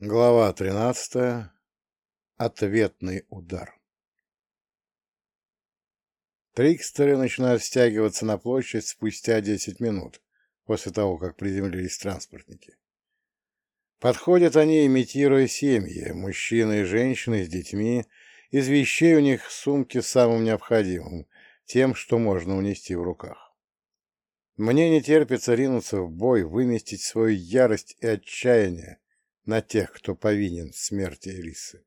Глава 13. Ответный удар. Трикстеры начинают стягиваться на площадь спустя 10 минут после того, как приземлились транспортники. Подходят они, имитируя семьи, мужчины и женщины с детьми, из вещей у них сумки с самым необходимым, тем, что можно унести в руках. Мне не терпится ринуться в бой, выместить свою ярость и отчаяние, на тех, кто повинен в смерти Элисы.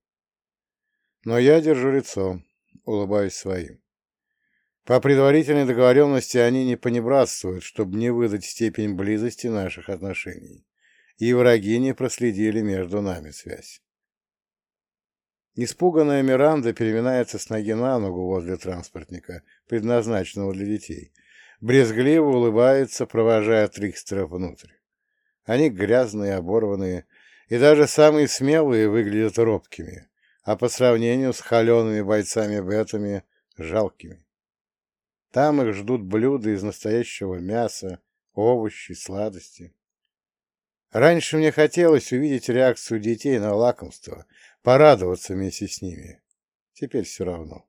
Но я держу лицо, улыбаюсь своим. По предварительной договоренности они не понебратствуют, чтобы не выдать степень близости наших отношений, и враги не проследили между нами связь. Испуганная Миранда переминается с ноги на ногу возле транспортника, предназначенного для детей. Брезгливо улыбается, провожая Трикстера внутрь. Они грязные, оборванные, и даже самые смелые выглядят робкими, а по сравнению с холеными бойцами-бетами — жалкими. Там их ждут блюда из настоящего мяса, овощи, сладости. Раньше мне хотелось увидеть реакцию детей на лакомство, порадоваться вместе с ними. Теперь все равно.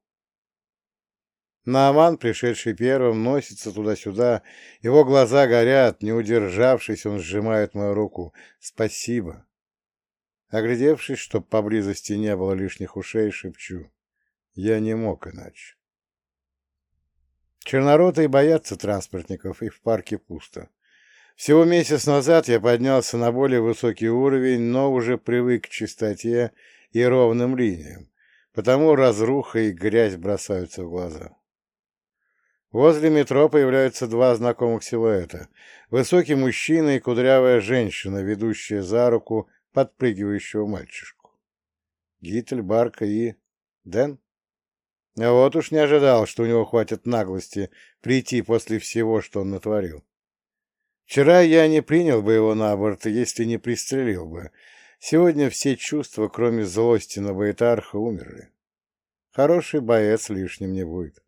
Нааман, пришедший первым, носится туда-сюда. Его глаза горят. Не удержавшись, он сжимает мою руку. «Спасибо. Оглядевшись, чтоб поблизости не было лишних ушей, шепчу. Я не мог иначе. Черноротые боятся транспортников, и в парке пусто. Всего месяц назад я поднялся на более высокий уровень, но уже привык к чистоте и ровным линиям, потому разруха и грязь бросаются в глаза. Возле метро появляются два знакомых силуэта. Высокий мужчина и кудрявая женщина, ведущая за руку подпрыгивающего мальчишку. Гитель, Барка и... Дэн? А вот уж не ожидал, что у него хватит наглости прийти после всего, что он натворил. Вчера я не принял бы его на борт, если не пристрелил бы. Сегодня все чувства, кроме злости на Баэтарха, умерли. Хороший боец лишним не будет.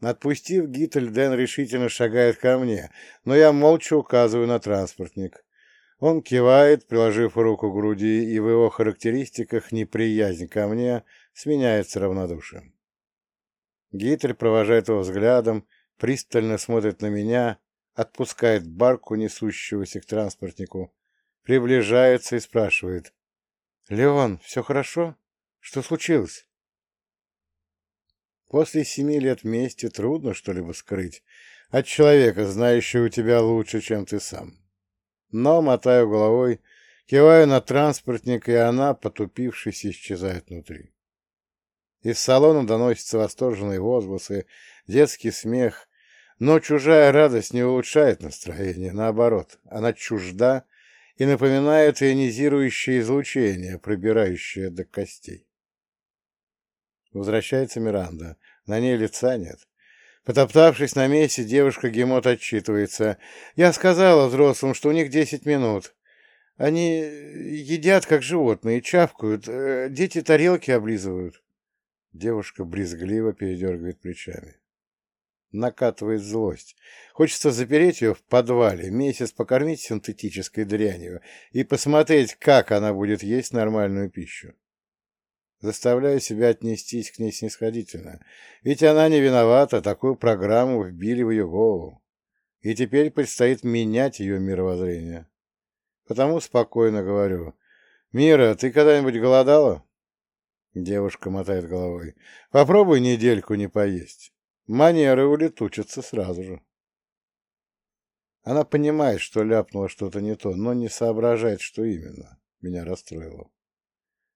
Отпустив Гитель, Дэн решительно шагает ко мне, но я молча указываю на транспортник. Он кивает, приложив руку к груди, и в его характеристиках неприязнь ко мне сменяется равнодушием. Гитлер провожает его взглядом, пристально смотрит на меня, отпускает барку, несущегося к транспортнику, приближается и спрашивает. «Леон, все хорошо? Что случилось?» После семи лет вместе трудно что-либо скрыть от человека, знающего тебя лучше, чем ты сам но мотаю головой, киваю на транспортник, и она, потупившись, исчезает внутри. Из салона доносятся восторженные возгласы, детский смех, но чужая радость не улучшает настроение, наоборот, она чужда и напоминает ионизирующее излучение, пробирающее до костей. Возвращается Миранда. На ней лица нет. Потоптавшись на месте, девушка Гемот отчитывается. «Я сказала взрослым, что у них десять минут. Они едят, как животные, чавкают, э, дети тарелки облизывают». Девушка брезгливо передергивает плечами. Накатывает злость. Хочется запереть ее в подвале, месяц покормить синтетической дрянью и посмотреть, как она будет есть нормальную пищу. Заставляю себя отнестись к ней снисходительно. Ведь она не виновата, такую программу вбили в ее голову. И теперь предстоит менять ее мировоззрение. Потому спокойно говорю. «Мира, ты когда-нибудь голодала?» Девушка мотает головой. «Попробуй недельку не поесть. Манеры улетучатся сразу же». Она понимает, что ляпнула что-то не то, но не соображает, что именно меня расстроило.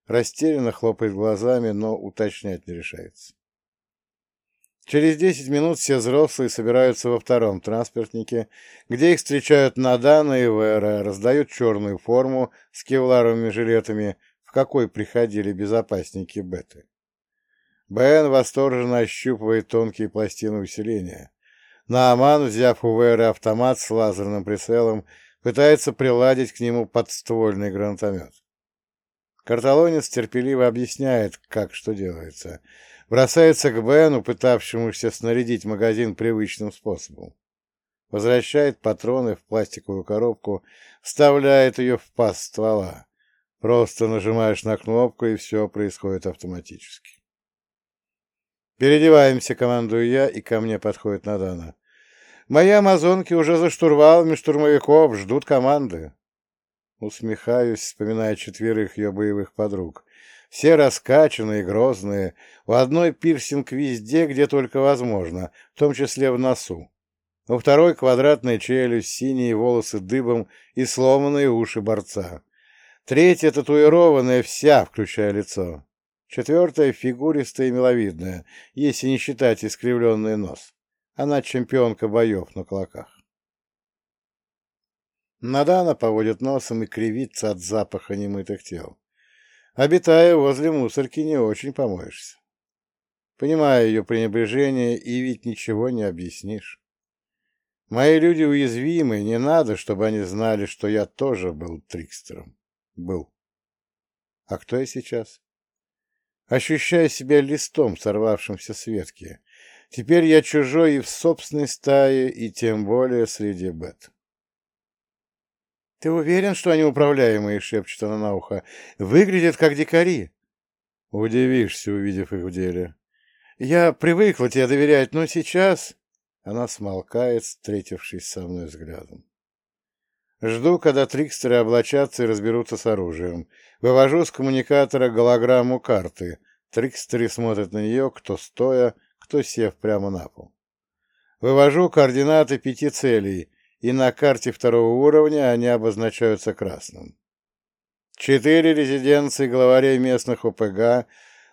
Растерянно хлопает глазами, но уточнять не решается. Через десять минут все взрослые собираются во втором транспортнике, где их встречают Надана и Вера, раздают черную форму с кевларовыми жилетами, в какой приходили безопасники Беты. Бен восторженно ощупывает тонкие пластины усиления. Нааман, взяв у Веры автомат с лазерным прицелом, пытается приладить к нему подствольный гранатомет. Карталонец терпеливо объясняет, как что делается. Бросается к Бену, пытавшемуся снарядить магазин привычным способом. возвращает патроны в пластиковую коробку, вставляет ее в паз ствола. Просто нажимаешь на кнопку, и все происходит автоматически. Переодеваемся, командую я, и ко мне подходит Надана. Мои амазонки уже за штурвалами штурмовиков, ждут команды. Усмехаюсь, вспоминая четверых ее боевых подруг. Все раскачанные, грозные, у одной пирсинг везде, где только возможно, в том числе в носу. У второй квадратная челюсть, синие волосы дыбом и сломанные уши борца. Третья татуированная вся, включая лицо. Четвертая фигуристая и миловидная, если не считать искривленный нос. Она чемпионка боев на кулаках. Надана поводит носом и кривится от запаха немытых тел. Обитая возле мусорки, не очень помоешься. Понимаю ее пренебрежение, и ведь ничего не объяснишь. Мои люди уязвимы, не надо, чтобы они знали, что я тоже был трикстером. Был. А кто я сейчас? Ощущаю себя листом, сорвавшимся с ветки. Теперь я чужой и в собственной стае, и тем более среди бет. «Ты уверен, что они управляемые?» — шепчет она на ухо. «Выглядят как дикари». Удивишься, увидев их в деле. «Я привыкла тебе доверять, но сейчас...» Она смолкает, встретившись со мной взглядом. Жду, когда трикстеры облачатся и разберутся с оружием. Вывожу с коммуникатора голограмму карты. Трикстеры смотрят на нее, кто стоя, кто сев прямо на пол. Вывожу координаты пяти целей, и на карте второго уровня они обозначаются красным. Четыре резиденции главарей местных ОПГ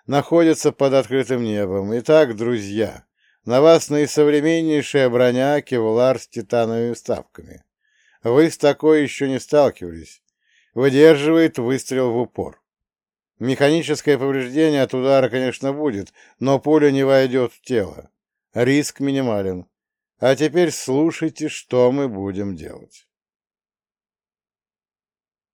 находятся под открытым небом. Итак, друзья, на вас наисовременнейшая броня кевлар с титановыми вставками. Вы с такой еще не сталкивались. Выдерживает выстрел в упор. Механическое повреждение от удара, конечно, будет, но пуля не войдет в тело. Риск минимален. А теперь слушайте, что мы будем делать.